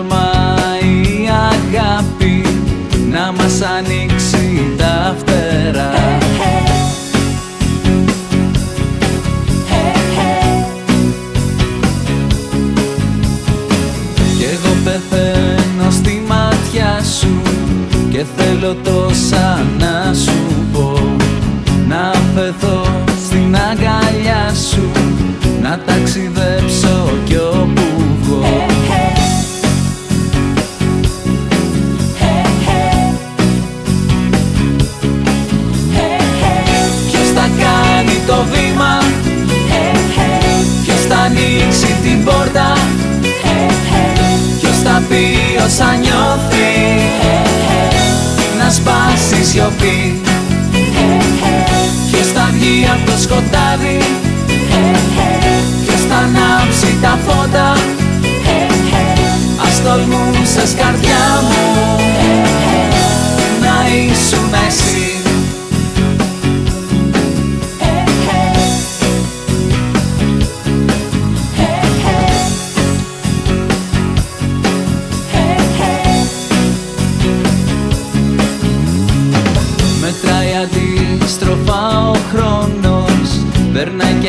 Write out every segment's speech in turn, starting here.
και δεν τολμάει η αγάπη να μας ανοίξει τα φτερά. Κι εγώ πεθαίνω στη μάτια σου και θέλω τόσα να σου πω. Να φεθώ στην αγκαλιά σου να ταξιδέψω σιωπή. Ποιος θα βγει από το σκοτάδι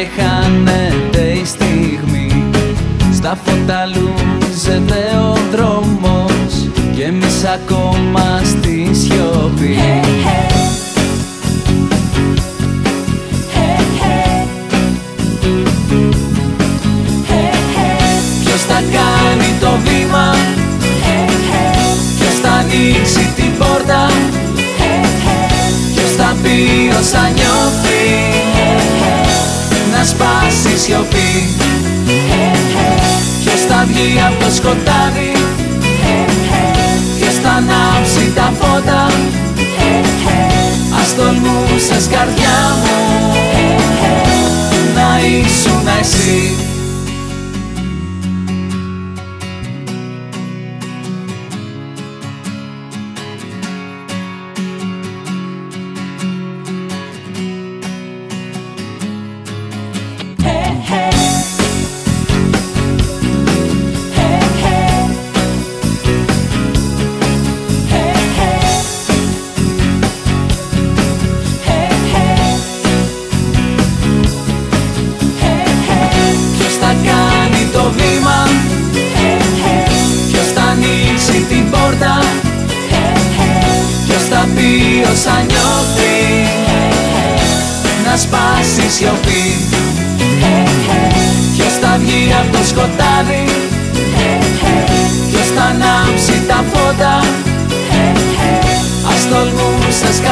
και χάνεται η στιγμή. Στα φώτα λούζεται ο δρόμος Και εμείς ακόμα στη σιωπή. Ποιος θα κάνει το βήμα; Ποιος θα ανοίξει την πόρτα; Ποιος θα πει όσα βγει από το σκοτάδι. Ποιος θα ανάψει τα φώτα. Ας τολμούσες καρδιά όσα νιώθει. Να σπάσει η σιωπή. Ποιος θα βγει από το σκοτάδι. Ποιος θα ανάψει τα φώτα. Ας τολμούσες καρδιά